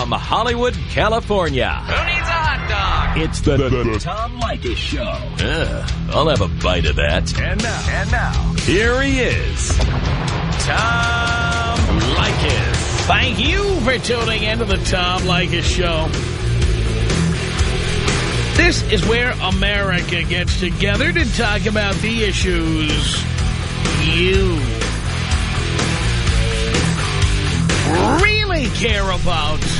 from Hollywood, California. Who needs a hot dog? It's the, the, the Tom Leykis Show. Uh, I'll have a bite of that. And now, and now, here he is, Tom Leykis. Thank you for tuning into the Tom Leykis Show. This is where America gets together to talk about the issues you really care about.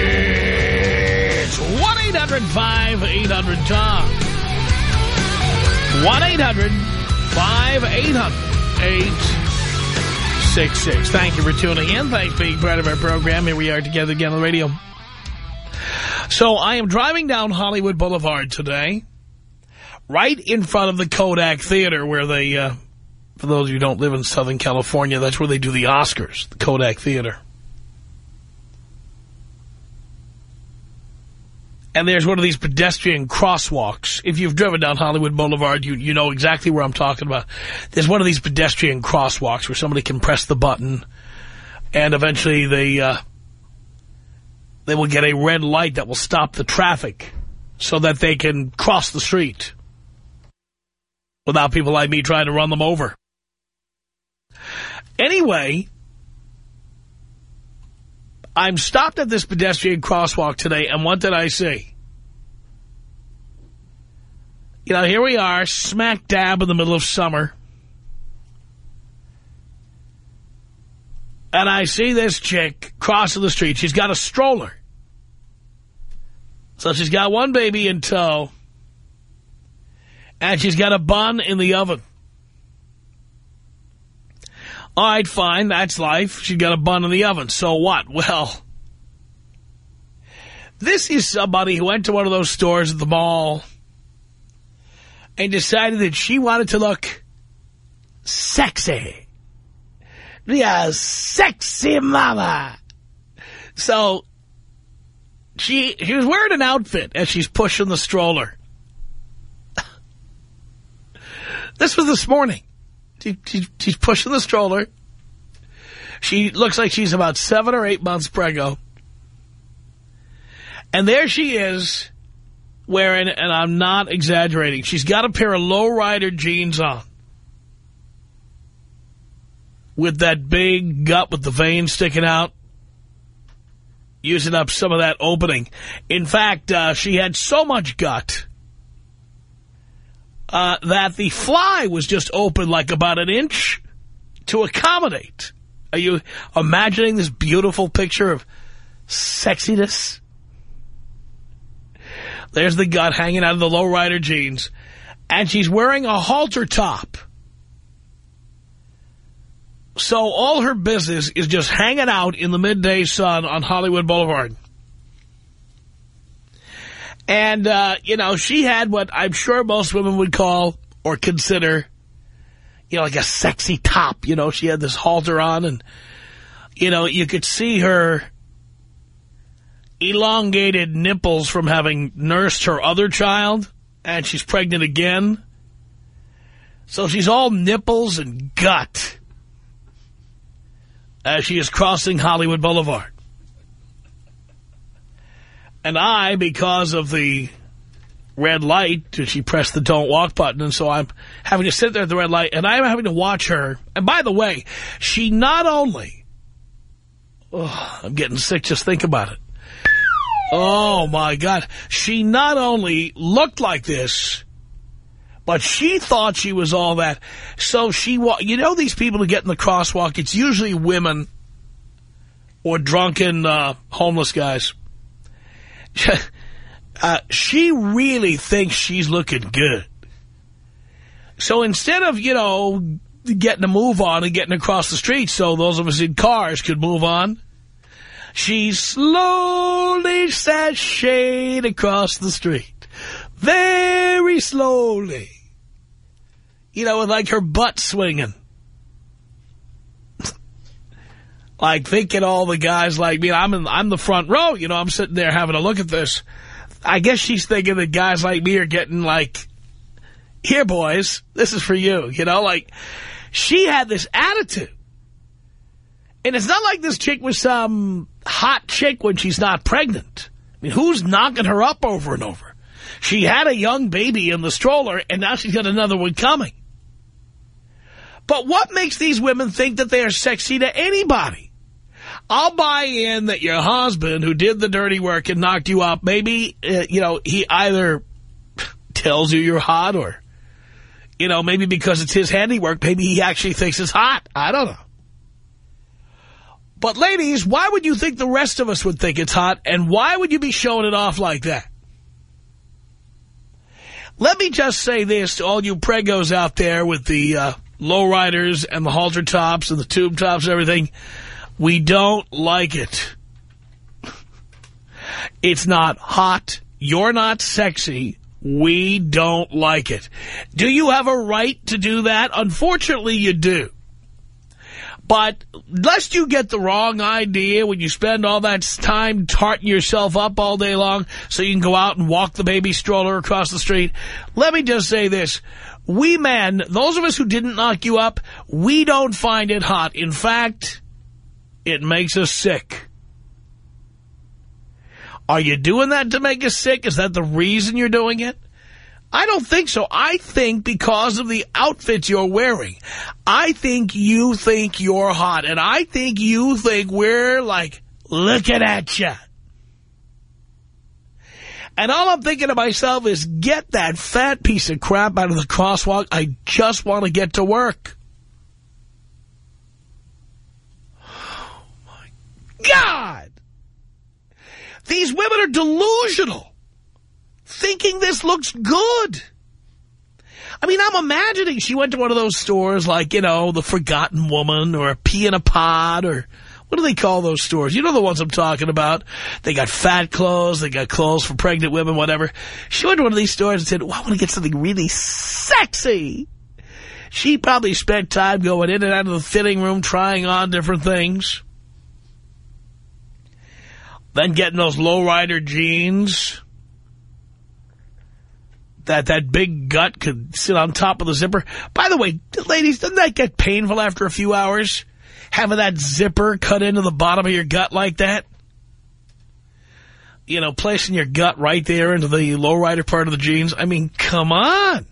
1-800-5800-TOM. 1-800-5800-866. Thank you for tuning in. Thanks for being part of our program. Here we are together again on the radio. So I am driving down Hollywood Boulevard today, right in front of the Kodak Theater where they, uh, for those of you who don't live in Southern California, that's where they do the Oscars, the Kodak Theater. And there's one of these pedestrian crosswalks. If you've driven down Hollywood Boulevard, you, you know exactly where I'm talking about. There's one of these pedestrian crosswalks where somebody can press the button and eventually they, uh, they will get a red light that will stop the traffic so that they can cross the street without people like me trying to run them over. Anyway, I'm stopped at this pedestrian crosswalk today, and what did I see? You know, here we are, smack dab in the middle of summer. And I see this chick crossing the street. She's got a stroller. So she's got one baby in tow. And she's got a bun in the oven. All right, fine, that's life. She got a bun in the oven. So what? Well, this is somebody who went to one of those stores at the mall and decided that she wanted to look sexy. Yeah, sexy mama. So she she was wearing an outfit as she's pushing the stroller. this was this morning. She, she, she's pushing the stroller. She looks like she's about seven or eight months preggo. And there she is wearing, and I'm not exaggerating, she's got a pair of lowrider jeans on. With that big gut with the veins sticking out. Using up some of that opening. In fact, uh, she had so much gut uh, that the fly was just open like about an inch to accommodate. Are you imagining this beautiful picture of sexiness? There's the gut hanging out of the lowrider jeans. And she's wearing a halter top. So all her business is just hanging out in the midday sun on Hollywood Boulevard. And, uh, you know, she had what I'm sure most women would call or consider, you know, like a sexy top. You know, she had this halter on and, you know, you could see her elongated nipples from having nursed her other child. And she's pregnant again. So she's all nipples and gut as she is crossing Hollywood Boulevard. And I, because of the red light, she pressed the don't walk button, and so I'm having to sit there at the red light, and I'm having to watch her. And by the way, she not only... Oh, I'm getting sick just think about it. Oh, my God. She not only looked like this, but she thought she was all that. So she... You know these people who get in the crosswalk, it's usually women or drunken uh, homeless guys. uh, she really thinks she's looking good. So instead of, you know, getting a move on and getting across the street so those of us in cars could move on, She slowly sashayed across the street. Very slowly. You know, with like her butt swinging. Like thinking all the guys like me, I'm in, I'm the front row, you know, I'm sitting there having a look at this. I guess she's thinking that guys like me are getting like, here boys, this is for you, you know, like she had this attitude. And it's not like this chick was some hot chick when she's not pregnant. I mean, who's knocking her up over and over? She had a young baby in the stroller, and now she's got another one coming. But what makes these women think that they are sexy to anybody? I'll buy in that your husband, who did the dirty work and knocked you up, maybe, uh, you know, he either tells you you're hot or, you know, maybe because it's his handiwork, maybe he actually thinks it's hot. I don't know. But ladies, why would you think the rest of us would think it's hot, and why would you be showing it off like that? Let me just say this to all you pregos out there with the uh, lowriders and the halter tops and the tube tops and everything. We don't like it. It's not hot. You're not sexy. We don't like it. Do you have a right to do that? Unfortunately, you do. But lest you get the wrong idea when you spend all that time tarting yourself up all day long so you can go out and walk the baby stroller across the street, let me just say this. We men, those of us who didn't knock you up, we don't find it hot. In fact, it makes us sick. Are you doing that to make us sick? Is that the reason you're doing it? I don't think so. I think because of the outfits you're wearing. I think you think you're hot. And I think you think we're like looking at you. And all I'm thinking to myself is get that fat piece of crap out of the crosswalk. I just want to get to work. Oh, my God. These women are delusional thinking this looks good. I mean, I'm imagining she went to one of those stores like, you know, the Forgotten Woman or a Pea in a Pod or what do they call those stores? You know the ones I'm talking about. They got fat clothes. They got clothes for pregnant women, whatever. She went to one of these stores and said, well, I want to get something really sexy. She probably spent time going in and out of the fitting room trying on different things. Then getting those lowrider jeans that that big gut could sit on top of the zipper. By the way, ladies, doesn't that get painful after a few hours? Having that zipper cut into the bottom of your gut like that? You know, placing your gut right there into the lowrider part of the jeans. I mean, come on.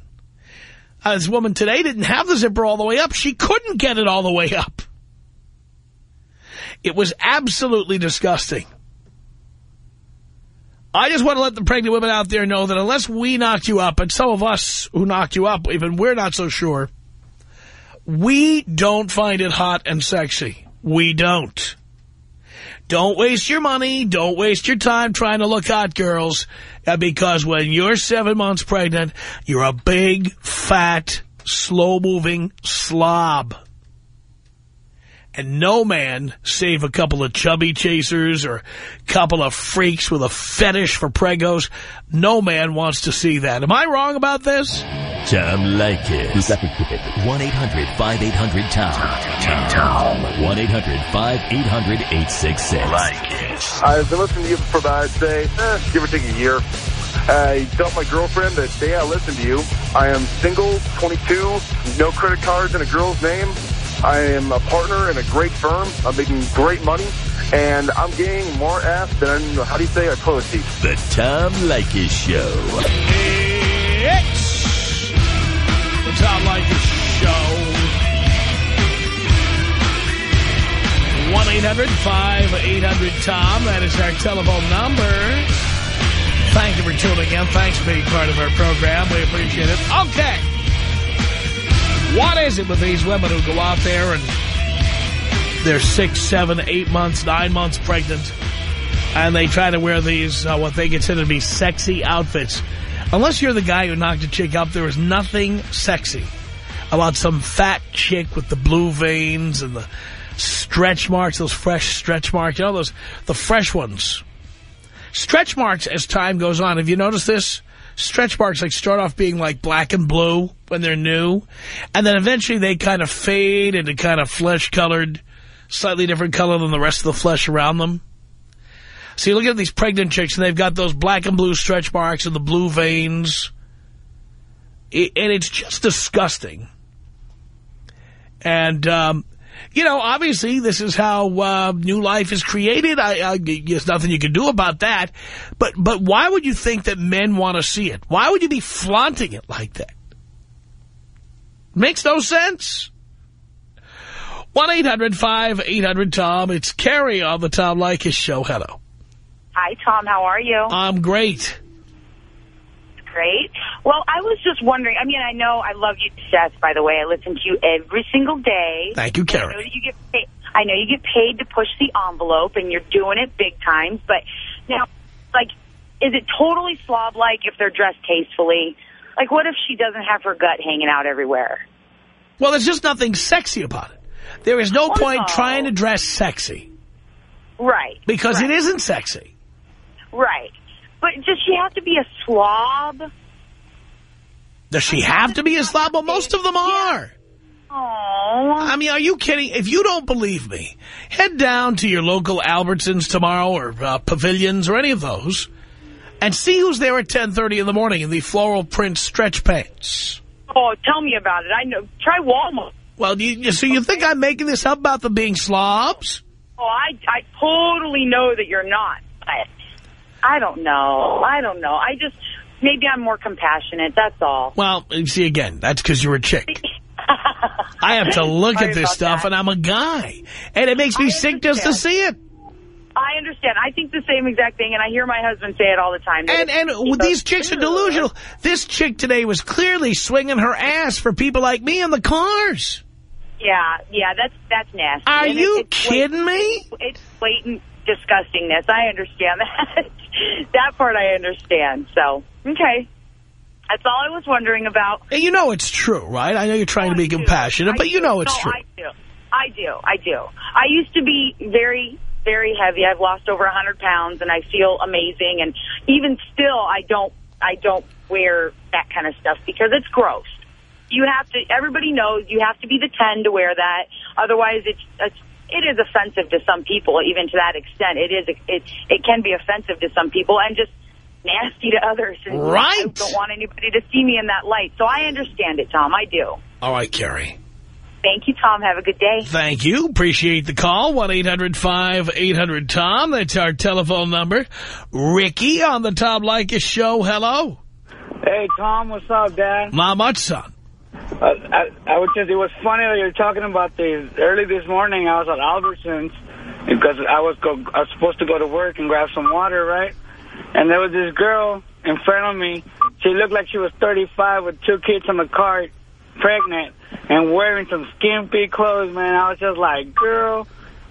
Uh, this woman today didn't have the zipper all the way up. She couldn't get it all the way up. It was absolutely disgusting. I just want to let the pregnant women out there know that unless we knocked you up, and some of us who knocked you up, even we're not so sure, we don't find it hot and sexy. We don't. Don't waste your money. Don't waste your time trying to look hot, girls. Uh, because when you're seven months pregnant, you're a big, fat, slow-moving slob. And no man, save a couple of chubby chasers or a couple of freaks with a fetish for pregos, no man wants to see that. Am I wrong about this? Tom Leykis. 1-800-5800-TOM. Tom. 1-800-5800-866. Leykis. I've been listening to you for about, I'd say, eh, give or take a year. I told my girlfriend that day I listen to you, I am single, 22, no credit cards in a girl's name, I am a partner in a great firm. I'm making great money. And I'm getting more ass than, how do you say, a toilet seat. The Tom Leykis Show. It's the Tom Leykis Show. 1-800-5800-TOM. That is our telephone number. Thank you for tuning in. Thanks for being part of our program. We appreciate it. Okay. What is it with these women who go out there and they're six, seven, eight months, nine months pregnant, and they try to wear these, uh, what they consider to be sexy outfits. Unless you're the guy who knocked a chick up, there is nothing sexy about some fat chick with the blue veins and the stretch marks, those fresh stretch marks, you know, those the fresh ones. Stretch marks as time goes on. Have you noticed this? Stretch marks like start off being like black and blue when they're new. And then eventually they kind of fade into kind of flesh-colored, slightly different color than the rest of the flesh around them. So you look at these pregnant chicks and they've got those black and blue stretch marks and the blue veins. It, and it's just disgusting. And, um, you know, obviously this is how uh, new life is created. I, I, there's nothing you can do about that. But but why would you think that men want to see it? Why would you be flaunting it like that? Makes no sense. 1-800-5800-TOM. It's Carrie on the Tom Leykis Show. Hello. Hi, Tom. How are you? I'm great. Great. Well, I was just wondering. I mean, I know I love you death, by the way. I listen to you every single day. Thank you, I know you get paid. I know you get paid to push the envelope, and you're doing it big time. But now, like, is it totally slob-like if they're dressed tastefully? Like, what if she doesn't have her gut hanging out everywhere? Well, there's just nothing sexy about it. There is no Well, point no. trying to dress sexy Right. because right, it isn't sexy. Right. But does she have to be a slob? Does she have to be a slob? Well, most of them are. Oh. I mean, are you kidding? If you don't believe me, head down to your local Albertsons tomorrow or uh, Pavilions or any of those and see who's there at 10.30 in the morning in the floral print stretch pants. Oh, tell me about it. I know. Try Walmart. Well, you, you- so you think I'm making this up about them being slobs? Oh, I, I totally know that you're not. But I don't know. I don't know. I just, maybe I'm more compassionate. That's all. Well, see, again, that's because you're a chick. I have to look Sorry at this stuff, that. and I'm a guy. And it makes me sick just to see it. I understand. I think the same exact thing, and I hear my husband say it all the time. And and these chicks are delusional. This chick today was clearly swinging her ass for people like me in the cars. Yeah, yeah, that's that's nasty. Are And you it's kidding me? It's blatant disgustingness. I understand that. that part I understand. So, okay. That's all I was wondering about. And you know it's true, right? I know you're trying to be compassionate, I but you know it's no, true. I do. I do. I do. I used to be very, very heavy. I've lost over a 100 pounds, and I feel amazing. And even still, I don't, I don't wear that kind of stuff because it's gross. You have to. Everybody knows you have to be the 10 to wear that. Otherwise, it's, it's it is offensive to some people. Even to that extent, it is. It it can be offensive to some people, and just nasty to others. And I Right. don't want anybody to see me in that light. So I understand it, Tom. I do. All right, Carrie. Thank you, Tom. Have a good day. Thank you. Appreciate the call. 1-800-5800-TOM. That's our telephone number. Ricky on the Tom Leykis show. Hello. Hey, Tom, what's up, Dad? Not much, son. Uh, I, I was just, it was funny that you're talking about this. Early this morning, I was at Albertsons because I was go, I was supposed to go to work and grab some water, right? And there was this girl in front of me. She looked like she was 35 with two kids in the cart, pregnant, and wearing some skimpy clothes, man. I was just like, girl,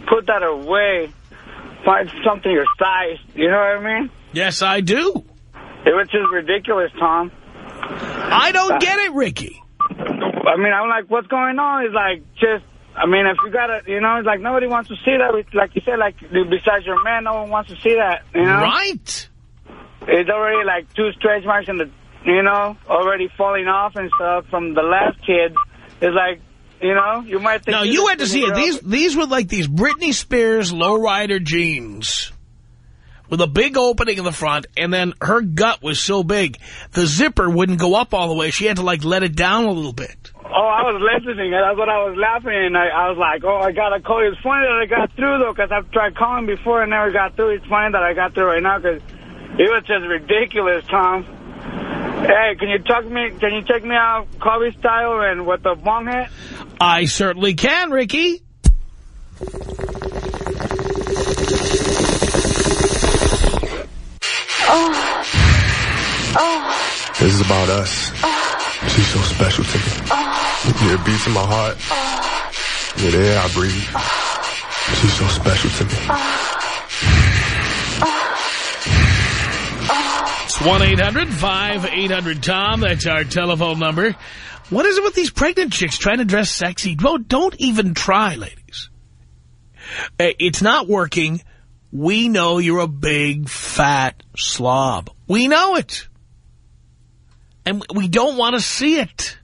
put that away. Find something your size. You know what I mean? Yes, I do. It was just ridiculous, Tom. I don't get it, Ricky. I mean, I'm like, what's going on? It's like, just, I mean, if you got to, you know, it's like nobody wants to see that. Like you said, like, besides your man, no one wants to see that, you know? Right. It's already like two stretch marks in the, you know, already falling off and stuff from the last kid. It's like, you know, you might think... No, you went to see it. These these were like these Britney Spears lowrider jeans with a big opening in the front, and then her gut was so big, the zipper wouldn't go up all the way. She had to, like, let it down a little bit. Oh, I was listening, and that's what I was laughing, and I, I was like, oh, I got to call you. It's funny that I got through, though, because I've tried calling before and never got through. It's funny that I got through right now, because it was just ridiculous, Tom. Hey, can you talk me? Can you take me out Kobe style and with the bong hat? I certainly can, Ricky. Oh. This is about us. She's so special to me. Yeah, it beats in my heart. Yeah, the air I breathe. She's so special to me. It's 1-800-5800-TOM. That's our telephone number. What is it with these pregnant chicks trying to dress sexy? Don't, don't even try, ladies. Uh, It's not working. We know you're a big, fat slob. We know it. And we don't want to see it.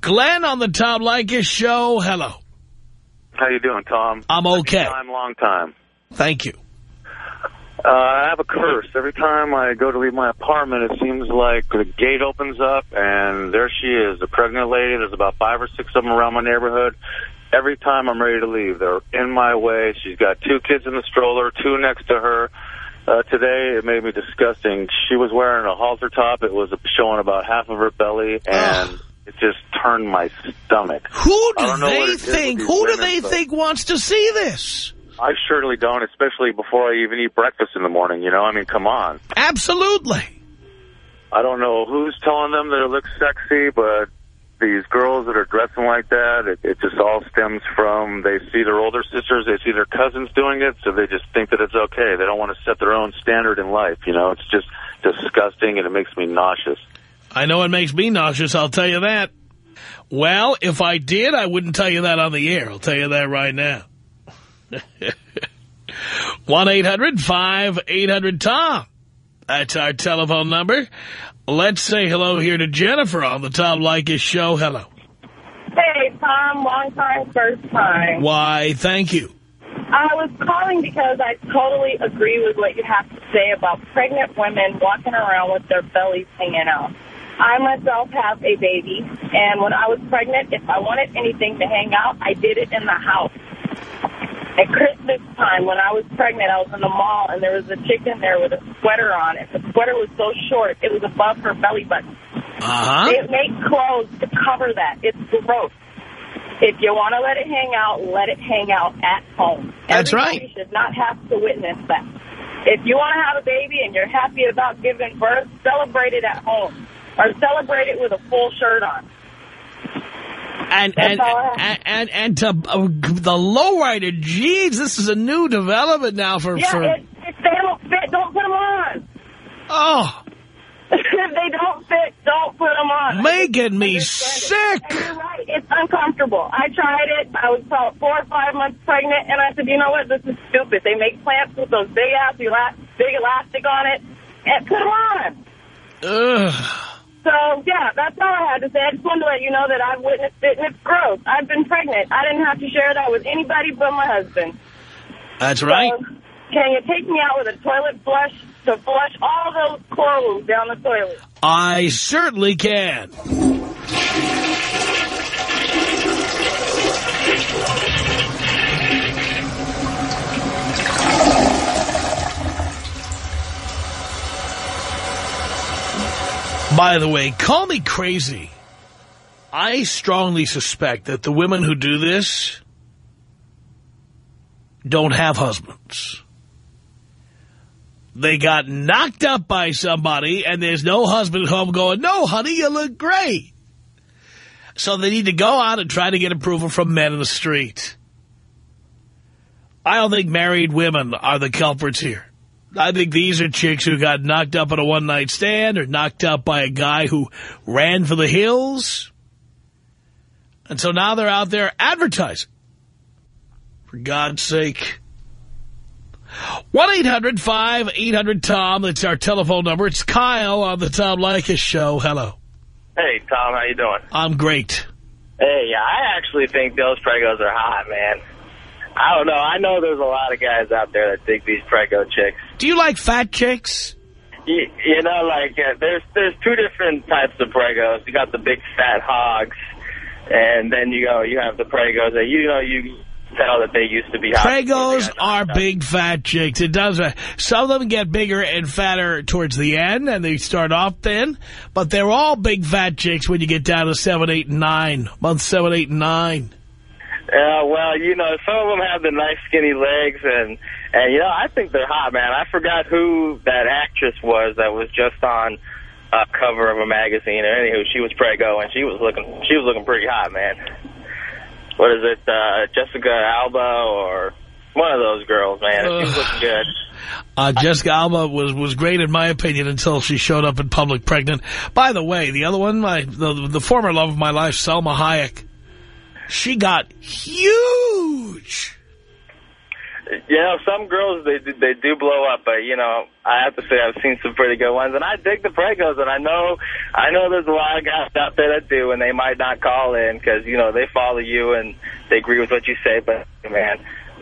Glenn on the Tom Leykis show. Hello. How you doing, Tom? I'm okay. Time, long time. Thank you. Uh, I have a curse. Every time I go to leave my apartment, it seems like the gate opens up and there she is, a pregnant lady. There's about five or six of them around my neighborhood. Every time I'm ready to leave, they're in my way. She's got two kids in the stroller, two next to her. Uh, today, it made me disgusting. She was wearing a halter top. It was showing about half of her belly, and Ugh. it just turned my stomach. Who do don't know what they it is with think? Who do they think wants to see this? I surely don't, especially before I even eat breakfast in the morning, you know? I mean, come on. Absolutely. I don't know who's telling them that it looks sexy, but these girls that are dressing like that, it, it just all stems from they see their older sisters, they see their cousins doing it, so they just think that it's okay. They don't want to set their own standard in life, you know? It's just disgusting, and it makes me nauseous. I know it makes me nauseous, I'll tell you that. Well, if I did, I wouldn't tell you that on the air. I'll tell you that right now. 1-800-5800-TOM. That's our telephone number. Let's say hello here to Jennifer on the Tom Leykis show. Hello. Hey, Tom, long time, first time. Why, thank you. I was calling because I totally agree with what you have to say about pregnant women walking around with their bellies hanging out. I myself have a baby, and when I was pregnant, if I wanted anything to hang out, I did it in the house. At Christmas time, when I was pregnant, I was in the mall, and there was a chick in there with a sweater on. And the sweater was so short, it was above her belly button. Uh-huh. They make clothes to cover that. It's gross. If you want to let it hang out, let it hang out at home. That's Everybody right. should not have to witness that. If you want to have a baby and you're happy about giving birth, celebrate it at home. Or celebrate it with a full shirt on. And and, and and and to uh, the lowrider, geez, this is a new development now for Yeah, for. if, if they don't fit, don't put them on. oh, if they don't fit, don't put them on. making me it. sick. And you're right. It's uncomfortable. I tried it. I was about four or five months pregnant, and I said, you know what? This is stupid. They make plants with those big ass, big elastic on it, and put them on. Ugh. So, yeah, that's all I had to say. I just wanted to let you know that I've witnessed it, and it's gross. I've been pregnant. I didn't have to share that with anybody but my husband. That's right. So, can you take me out with a toilet flush to flush all those clothes down the toilet? I certainly can. By the way, call me crazy. I strongly suspect that the women who do this don't have husbands. They got knocked up by somebody, and there's no husband at home going, no, honey, you look great. So they need to go out and try to get approval from men in the street. I don't think married women are the culprits here. I think these are chicks who got knocked up at a one-night stand or knocked up by a guy who ran for the hills. And so now they're out there advertising. For God's sake. 1-800-5800-TOM. That's our telephone number. It's Kyle on the Tom Leykis Show. Hello. Hey, Tom, how you doing? I'm great. Hey, yeah, I actually think those pregos are hot, man. I don't know. I know there's a lot of guys out there that dig these prego chicks. Do you like fat chicks? You, you know, like, uh, there's there's two different types of pregos. You got the big fat hogs, and then you go, you have the pregos that, you know, you tell that they used to be hot. Pregos are big fat chicks. It does. uh, Some of them get bigger and fatter towards the end, and they start off thin. But they're all big fat chicks when you get down to seven, eight, and nine. Month seven, eight, and nine. Yeah, well, you know, some of them have the nice skinny legs, and and you know, I think they're hot, man. I forgot who that actress was that was just on a cover of a magazine. Or anywho, she was prego, and she was looking she was looking pretty hot, man. What is it, uh, Jessica Alba or one of those girls, man? She was looking good. Uh, Jessica Alba was, was great in my opinion until she showed up in public pregnant. By the way, the other one, my the, the former love of my life, Salma Hayek, she got huge. you know, some girls, they do, they do blow up, but, you know, I have to say I've seen some pretty good ones, and I dig the pregos, and I know I know there's a lot of guys out there that do, and they might not call in because, you know, they follow you and they agree with what you say, but, man,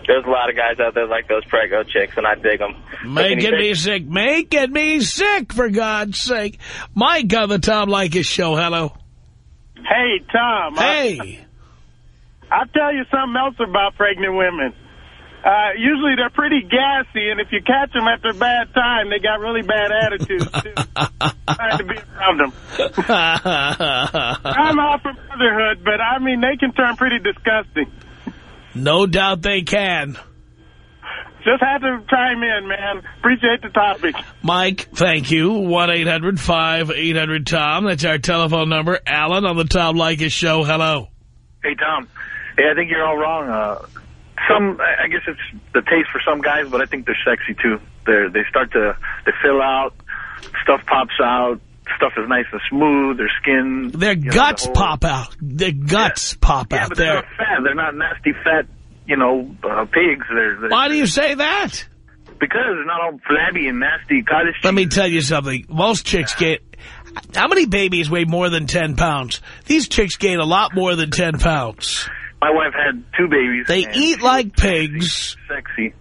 there's a lot of guys out there like those prego chicks, and I dig them. Making me sick. Making me sick, for God's sake. Mike on the Tom Leykis show. Hello. Hey, Tom. Uh, hey. I, will tell you something else about pregnant women. Uh, usually they're pretty gassy, and if you catch them at their bad time, they got really bad attitudes, too. Trying to be around them. I'm all for motherhood, but, I mean, they can turn pretty disgusting. No doubt they can. Just had to chime in, man. Appreciate the topic. Mike, thank you. 1-800-5800-TOM. That's our telephone number. Alan on the Tom Leykis show. Hello. Hey, Tom. Hey, I think you're all wrong. Uh, some, I guess it's the taste for some guys, but I think they're sexy, too. They're, they start to they fill out, stuff pops out, stuff is nice and smooth, their skin... Their guts know, the pop out. Their guts yeah. pop yeah, out. but they're, fat. They're not nasty, fat, you know, uh, pigs. They're, they're, Why do you say that? Because they're not all flabby and nasty cottage cheese. Let me tell you something. Most chicks get... How many babies weigh more than 10 pounds? These chicks gain a lot more than 10 pounds. My wife had two babies. They eat like pigs. Sexy.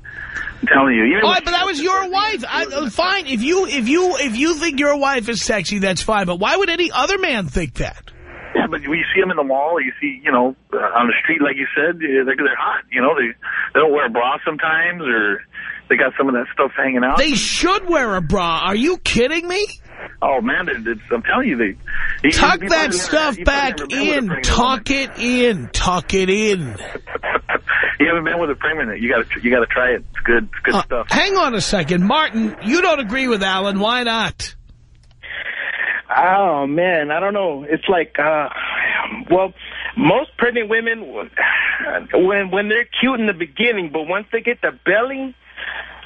I'm telling you. All right, but that was your wife. I, uh, fine. If you if you if you think your wife is sexy, that's fine. But why would any other man think that? Yeah, but when you see them in the mall, you see, you know, uh, on the street, like you said, they're, they're hot. You know, they they don't wear a bra sometimes, or they got some of that stuff hanging out. They should wear a bra. Are you kidding me? Oh man, it, it's, I'm telling you, they he, tuck he that stuff back in. Tuck it in. Tuck it in. you haven't been with a pregnant. You got to you got to try it. It's good. It's good uh, stuff. Hang on a second, Martin. You don't agree with Alan. Why not? Oh man, I don't know. It's like, uh, well, most pregnant women when when they're cute in the beginning, but once they get the belly,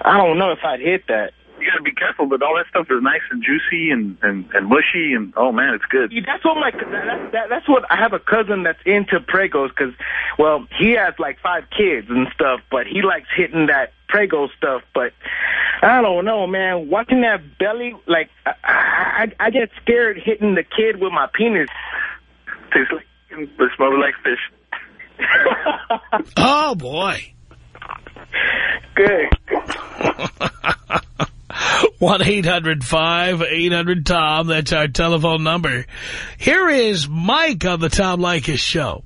I don't know if I'd hit that you got to be careful, but all that stuff is nice and juicy and, and, and mushy, and oh man, it's good. That's what my that, that, that's what I have a cousin that's into pregos because, well, he has like five kids and stuff, but he likes hitting that prego stuff. But I don't know, man. Watching that belly, like I, I, I get scared hitting the kid with my penis. Tastes like it smells like fish. oh boy. Good. 1-800-5800-TOM. That's our telephone number. Here is Mike on the Tom Leykis show.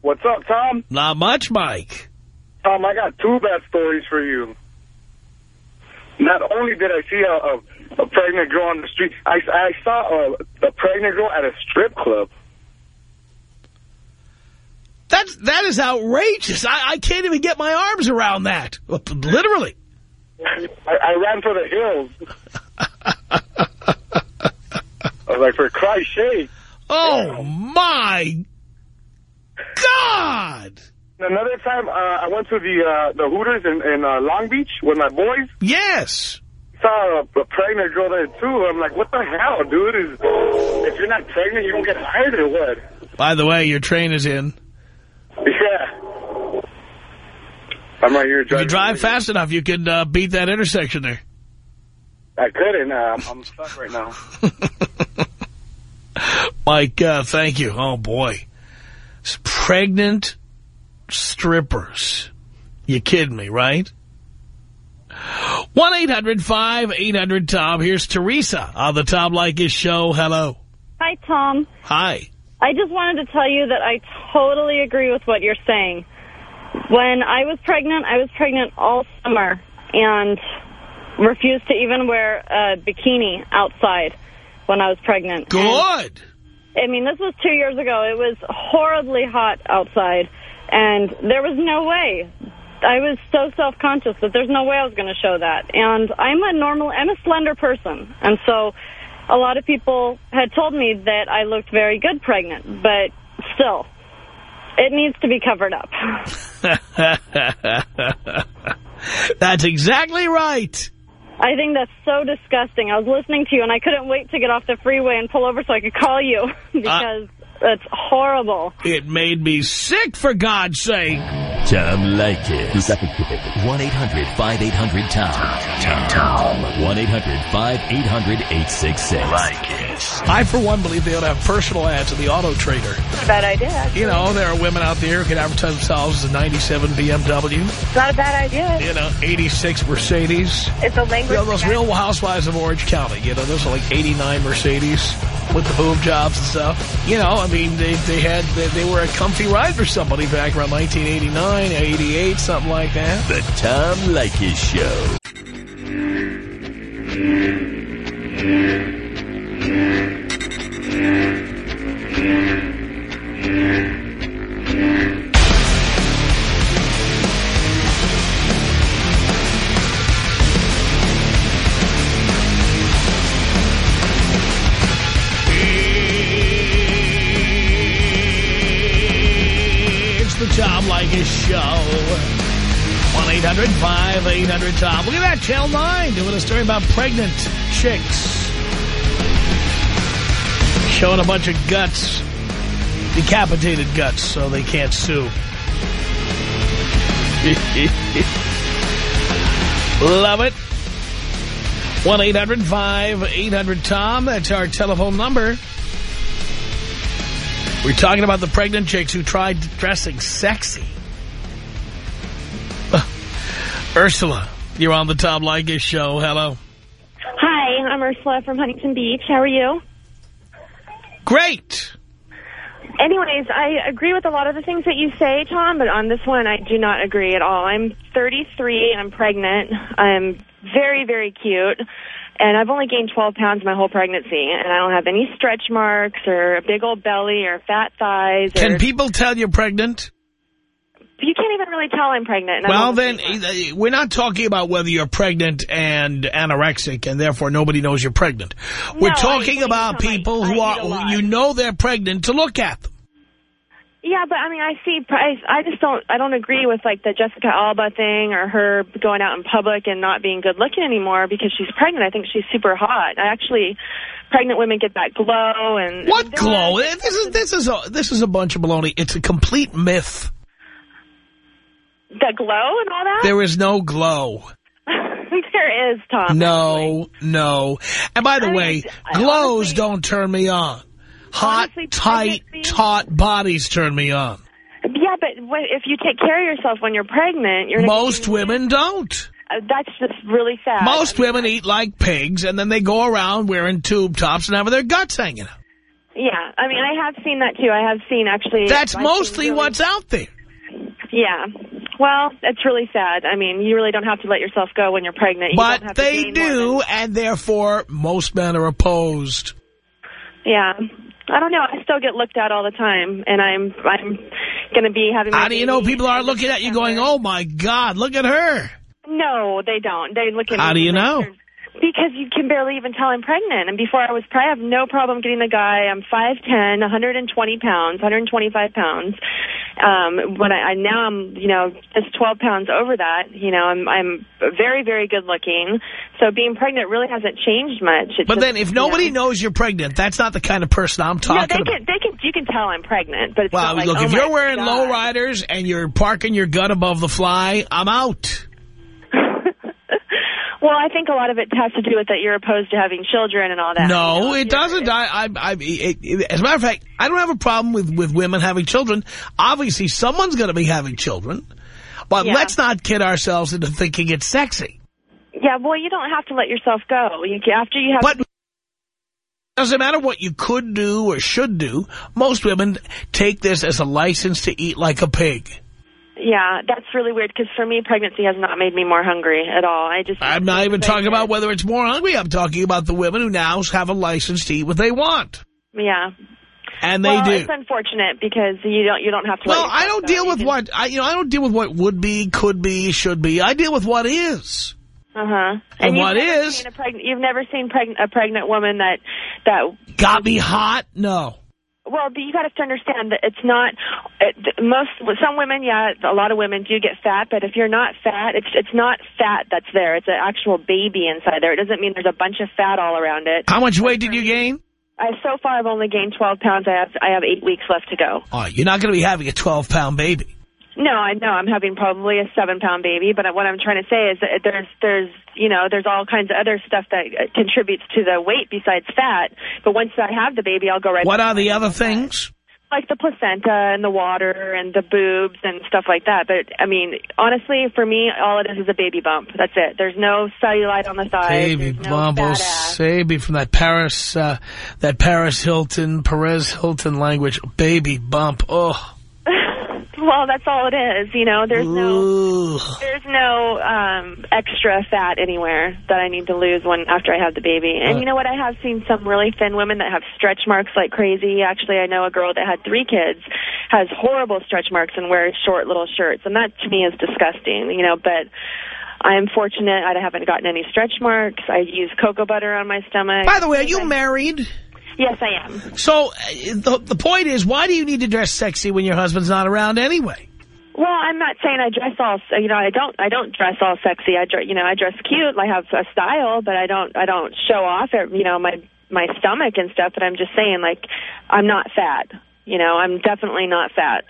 What's up, Tom? Not much, Mike. Tom, I got two bad stories for you. Not only did I see a, a, a pregnant girl on the street, I, I saw a, a pregnant girl at a strip club. That's, that is outrageous. I, I can't even get my arms around that. Literally. I, I ran for the hills. I was like, for Christ's sake. Oh, my God. Another time, uh, I went to the uh, the Hooters in, in uh, Long Beach with my boys. Yes. Saw a, a pregnant girl there, too. I'm like, what the hell, dude? Is, if you're not pregnant, you don't get hired or what? By the way, your train is in. Yeah. I'm right here If you drive fast enough, you can uh, beat that intersection there. I couldn't. Uh, I'm stuck right now. Mike, uh, thank you. Oh, boy. It's pregnant strippers. You kidding me, right? 1-800-5800-TOM. Here's Teresa on the Tom Leykis show. Hello. Hi, Tom. Hi. I just wanted to tell you that I totally agree with what you're saying. When I was pregnant, I was pregnant all summer and refused to even wear a bikini outside when I was pregnant. Good. And, I mean, this was two years ago. It was horribly hot outside, and there was no way. I was so self-conscious that there's no way I was going to show that. And I'm a normal, I'm a slender person. And so a lot of people had told me that I looked very good pregnant, but still, it needs to be covered up. That's exactly right. I think that's so disgusting. I was listening to you, and I couldn't wait to get off the freeway and pull over so I could call you because uh, it's horrible. It made me sick, for God's sake. Tom Leykis. 1-800-5800-TOM. Tom. 1-800-5800-866. Leykis. I, for one, believe they ought to have personal ads in the Auto Trader. Bad idea. You know, there are women out there who can advertise themselves as a 97 BMW, It's not a bad idea. you know, 86 Mercedes. It's a language. You know, those real housewives of Orange County, you know, those are like 89 Mercedes with the boob jobs and stuff. You know, I mean, they, they had, they, they were a comfy ride for somebody back around 1989, 88, something like that. The Tom Leykis Show. Leykis Show. 1-800-5800-TOM. Look at that, Channel 9 doing a story about pregnant chicks. Showing a bunch of guts. Decapitated guts, so they can't sue. Love it. 1-800-5800-TOM. That's our telephone number. We're talking about the pregnant chicks who tried dressing sexy. Ursula, you're on the Tom Leykis show. Hello. Hi, I'm Ursula from Huntington Beach. How are you? Great. Anyways, I agree with a lot of the things that you say, Tom, but on this one, I do not agree at all. I'm 33 and I'm pregnant. I'm very, very cute. And I've only gained 12 pounds my whole pregnancy. And I don't have any stretch marks or a big old belly or fat thighs. Can people tell you're pregnant? You can't even really tell I'm pregnant. and I'm Well, then, uh, we're not talking about whether you're pregnant and anorexic, and therefore nobody knows you're pregnant. We're No, I- talking about people I who are, you know they're pregnant to look at them. Yeah, but I mean, I see. I, I just don't. I don't agree with like the Jessica Alba thing or her going out in public and not being good looking anymore because she's pregnant. I think she's super hot. I actually, pregnant women get that glow and What glow? This is, this is, a, this is a bunch of baloney. It's a complete myth. The glow and all that. There is no glow. there is Tom. No, no. And by the I way, I glows don't turn me on. Hot, tight, taut bodies turn me on. Yeah, but if you take care of yourself when you're pregnant, you're Most women don't. Uh, that's just really sad. Most women eat like pigs, and then they go around wearing tube tops and having their guts hanging out. Yeah, I mean, I have seen that too. I have seen actually. That's I've mostly really- what's out there. Yeah. Well, it's really sad. I mean, you really don't have to let yourself go when you're pregnant. You But they do, and therefore most men are opposed. Yeah. I don't know. I still get looked at all the time, and I'm I'm going to be having. How do you know people are in looking at you going, oh, my God, look at her? No, they don't. They look at How do you know? Because you can barely even tell I'm pregnant. And before I was pregnant, I have no problem getting the guy. I'm 5'10", 120 pounds, 125 pounds. Um, when I, I now I'm, you know, just 12 pounds over that. You know, I'm I'm very very good looking. So being pregnant really hasn't changed much. It's But just, then if you nobody know, knows you're pregnant, that's not the kind of person I'm no, talking they about. can they can you can tell I'm pregnant, but it's Well, not like, look, oh if you're wearing God. low riders and you're parking your gut above the fly, I'm out. Well, I think a lot of it has to do with that you're opposed to having children and all that. No, it doesn't. I, I, I it, it, as a matter of fact, I don't have a problem with, with women having children. Obviously, someone's going to be having children. But Yeah. let's not kid ourselves into thinking it's sexy. Yeah, well, you don't have to let yourself go. You, after you have... But doesn't matter what you could do or should do. Most women take this as a license to eat like a pig. Yeah, that's really weird because for me, pregnancy has not made me more hungry at all. I just... I'm not even talking about whether it's more hungry. I'm talking about the women who now have a license to eat what they want. Yeah. And they well, do. it's unfortunate because you don't you don't have to. Well, I don't deal with can- what I you know. I don't deal with what would be, could be, should be. I deal with what is. Uh huh. And what is? you've never seen a pregnant? You've never seen preg- a pregnant woman that that Got me hot? No. Well, but you got to understand that it's not it, most. Some women, yeah, a lot of women do get fat, but if you're not fat, it's it's not fat that's there. It's an actual baby inside there. It doesn't mean there's a bunch of fat all around it. How much weight did you gain? I so far I've only gained 12 pounds. I have I have eight weeks left to go. Oh, you're not going to be having a 12 pound baby. No, I know I'm having probably a seven pound baby, but what I'm trying to say is that there's there's you know there's all kinds of other stuff that uh, contributes to the weight besides fat. But once I have the baby, I'll go right. What are the other things? Like the placenta and the water and the boobs and stuff like that. But I mean, honestly, for me, all it is is a baby bump. That's it. There's no cellulite on the thighs. Baby no bump, fat baby from that Paris, uh, that Paris Hilton, Perez Hilton language. Baby bump. Oh, Well, that's all it is. You know, there's no there's no um extra fat anywhere that I need to lose when after I have the baby. And Uh. you know what? I have seen some really thin women that have stretch marks like crazy. Actually, I know a girl that had three kids has horrible stretch marks and wears short little shirts, and that to me is disgusting. You know, but. I'm fortunate I haven't gotten any stretch marks. I use cocoa butter on my stomach. By the way, are you married? Yes, I am. So uh, the, the point is, why do you need to dress sexy when your husband's not around anyway? Well, I'm not saying I dress all, you know, I don't, I don't dress all sexy. I, you know, I dress cute. I have a style, but I don't, I don't show off, you know, my my stomach and stuff. But I'm just saying, like, I'm not fat. You know, I'm definitely not fat.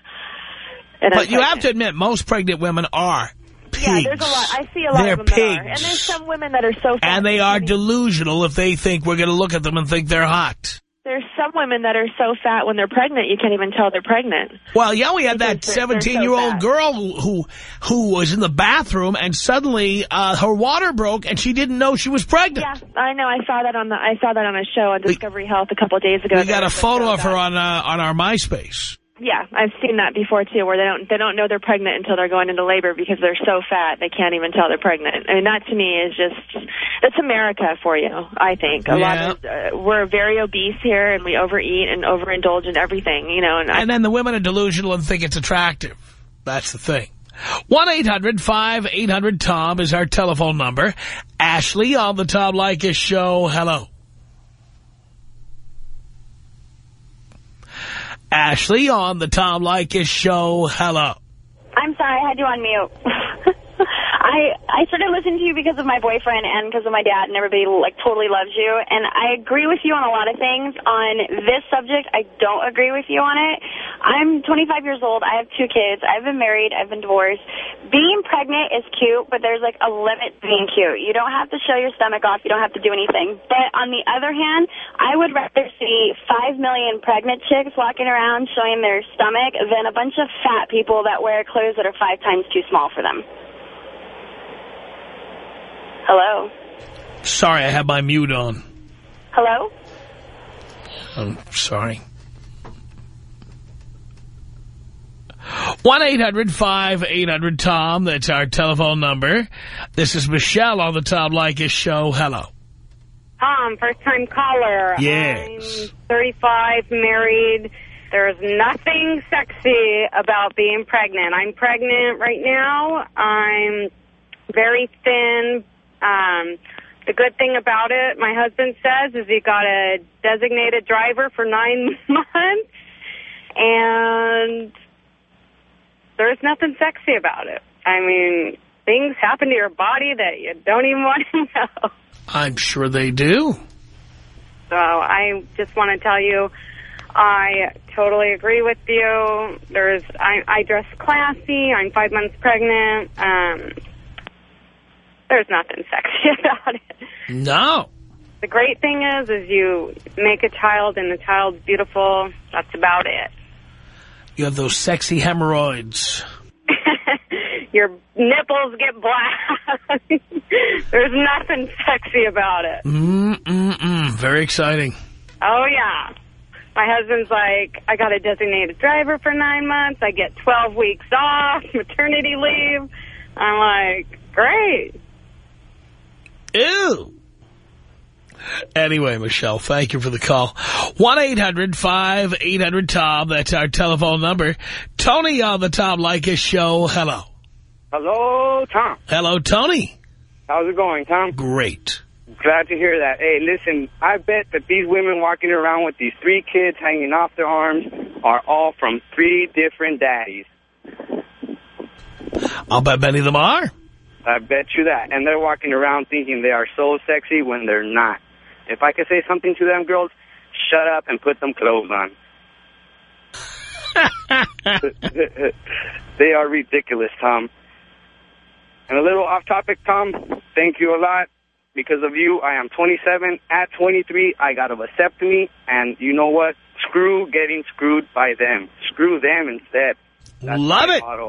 And I'm But you have to admit, most pregnant women are pigs. Yeah, there's a lot. I see a lot They're of them that are, and there's some women that are so. Fat And they are delusional if they think we're going to look at them and think they're hot. There's some women that are so fat when they're pregnant, you can't even tell they're pregnant. Well, yeah, we had that Because they're- they're so 17-year-old fat. girl who, who was in the bathroom and suddenly uh, her water broke and she didn't know she was pregnant. Yeah, I know. I saw that on the. I saw that on a show on Discovery Health a couple of days ago. We got a photo of her on uh, on our MySpace. Yeah, I've seen that before too, where they don't they don't know they're pregnant until they're going into labor because they're so fat they can't even tell they're pregnant. I mean, that to me is just that's America for you. I think a lot of uh, we're very obese here and we overeat and overindulge in everything, you know. And, I, And then the women are delusional and think it's attractive. That's the thing. 1-800-5800-TOM is our telephone number. Ashley on the Tom Leykis show. Hello. Ashley on the Tom Leykis show. Hello. I'm sorry, I had you on mute. I I started listening to you because of my boyfriend and because of my dad, and everybody like totally loves you. And I agree with you on a lot of things. On this subject, I don't agree with you on it. I'm 25 years old. I have two kids. I've been married. I've been divorced. Being pregnant is cute, but there's like a limit to being cute. You don't have to show your stomach off. You don't have to do anything. But on the other hand, I would rather see five million pregnant chicks walking around showing their stomach than a bunch of fat people that wear clothes that are five times too small for them. Hello? Sorry, I have my mute on. Hello? I'm sorry. 1-800-5800-TOM. That's our telephone number. This is Michelle on the Tom Leykis show. Hello. Tom, first time caller. Yes. I'm 35, married. There's nothing sexy about being pregnant. I'm pregnant right now. I'm very thin. Um, the good thing about it, my husband says, is he got a designated driver for nine months. And there's nothing sexy about it. I mean, things happen to your body that you don't even want to know. I'm sure they do. So I just want to tell you, I totally agree with you. There's, I, I dress classy. I'm five months pregnant. Um, there's nothing sexy about it. No. The great thing is, is you make a child and the child's beautiful. That's about it. You have those sexy hemorrhoids. Your nipples get black. there's nothing sexy about it. Mm-mm-mm. Very exciting. Oh, yeah. My husband's like, I got a designated driver for nine months. I get 12 weeks off, maternity leave. I'm like, great. Ew. Anyway, Michelle, thank you for the call. 1-800-5800-TOM. That's our telephone number. Tony on the Tom Leykis show. Hello. Hello, Tom. Hello, Tony. How's it going, Tom? Great. Glad to hear that. Hey, listen, I bet that these women walking around with these three kids hanging off their arms are all from three different daddies. I'll bet many of them are. I bet you that. And they're walking around thinking they are so sexy when they're not. If I could say something to them girls, shut up and put some clothes on. They are ridiculous, Tom. And a little off topic, Tom, thank you a lot. Because of you, I am 27. At 23, I got a vasectomy. And you know what? Screw getting screwed by them. Screw them instead. That's Love it. motto.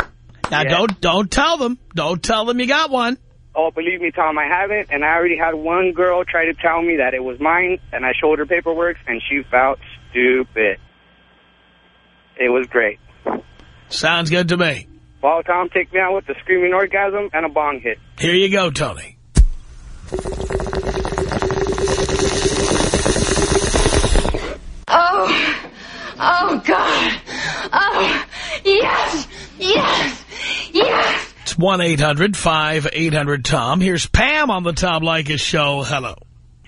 Now, Yeah. don't don't tell them. Don't tell them you got one. Oh, believe me, Tom, I haven't. And I already had one girl try to tell me that it was mine. And I showed her paperwork, and she felt stupid. It was great. Sounds good to me. Well, Tom, take me out with a screaming orgasm and a bong hit. Here you go, Tony. Oh, oh God. Oh, yes, yes, yes. It's 1-800-5800-TOM. Here's Pam on the Tom Leykis show. Hello.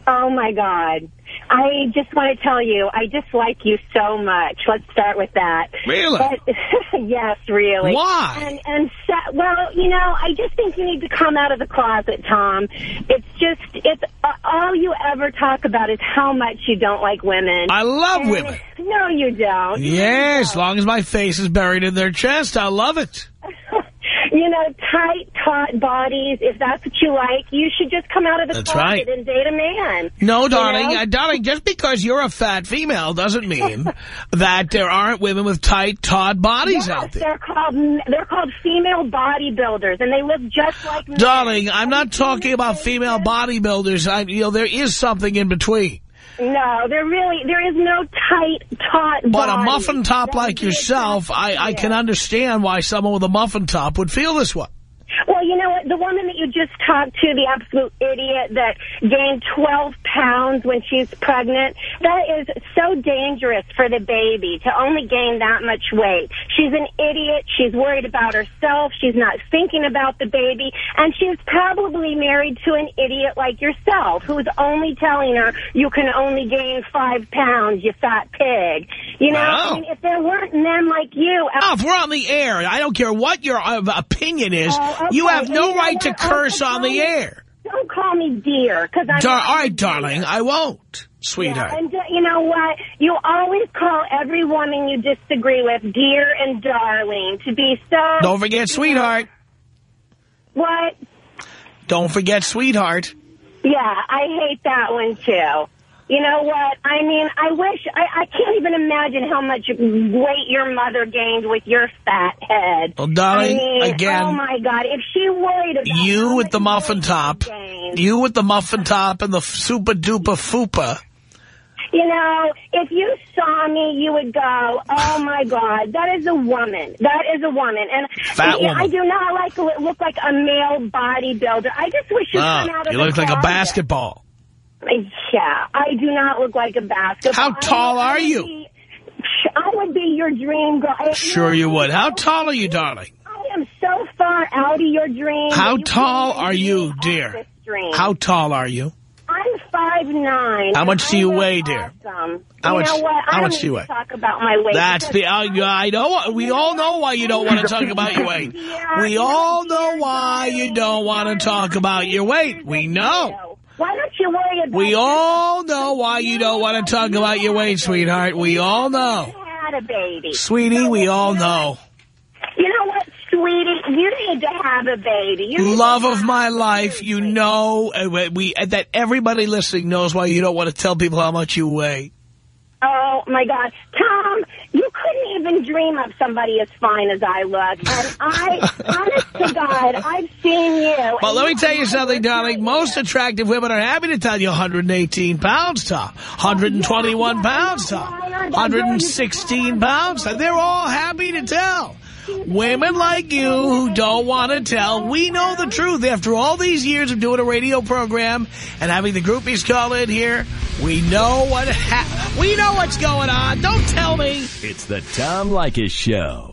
Oh, my God. I just want to tell you, I dislike you so much. Let's start with that. Really? But, yes, really. Why? And, and so, well, you know, I just think you need to come out of the closet, Tom. It's just, it's uh, all you ever talk about is how much you don't like women. I love And- women. No, you don't. Yeah, as long as my face is buried in their chest, I love it. You know, tight, taut bodies, if that's what you like, you should just come out of the That's closet right. and date a man. No, darling, uh, darling, just because you're a fat female doesn't mean that there aren't women with tight, taut bodies yes, out there. they're called they're called female bodybuilders, and they look just like men. Darling, I'm not talking about female bodybuilders. I, you know, there is something in between. No, there really there is no tight, taut. But a muffin top That like yourself, I, I can understand why someone with a muffin top would feel this way. Well, you know what? The woman that you just talked to, the absolute idiot that gained 12 pounds when she's pregnant, that is so dangerous for the baby to only gain that much weight. She's an idiot. She's worried about herself. She's not thinking about the baby. And she's probably married to an idiot like yourself who's only telling her you can only gain five pounds, you fat pig. You know, Wow. I mean, if there weren't men like you... Oh, if we're on the air, I don't care what your uh, opinion is, Oh, okay. have no you know right to curse on the air. Don't call me dear, because I'm... Dar all right, darling, I won't, sweetheart. Yeah, and uh, you know what? You always call every woman you disagree with dear and darling to be so... Don't forget sweetheart. What? Don't forget sweetheart. Yeah, I hate that one, too. You know what? I mean, I wish... I, I can't even imagine how much weight your mother gained with your fat head. Well, darling, I mean, again- Oh, my God. If she worried about... You with the muffin top. You with the muffin top and the super duper fupa. You know, if you saw me, you would go, oh, my God, that is a woman. That is a woman. And Fat I, woman. I do not like to look like a male bodybuilder. I just wish you'd Ah, come out of you look like a basketball. Yeah, I do not look like a basketball. How tall I, I are would you? be- I would be your dream girl. Sure you would. How tall are you, darling? I am so far out of your dream. How you tall are you, dear? How tall are you? I'm five nine. How much do you weigh, dear? Awesome. How you much- know what? How much do you weigh? Talk about my weight. That's the, I, I know, we all know why you don't want to talk about your weight. We all know why you don't want to talk about your weight. We know. Why don't you worry about We all know why you don't want to talk about your weight, sweetheart. We all know. had a baby? Sweetie, we all know. You know what, sweetie? You need to have a baby. Love of my life, you know uh, we uh, that everybody listening knows why you don't want to tell people how much you weigh. Oh, my God. Tom, even dream of somebody as fine as I look. And I, honest to God, I've seen you. But let me tell you something, darling. Most attractive women are happy to tell you 118 pounds, Tom. 121 pounds, Tom. 116 pounds. They're all happy to tell. Women like you who don't want to tell, we know the truth. After all these years of doing a radio program and having the groupies call in here, we know what ha we know what's going on. Don't tell me. It's the Tom Leykis Show.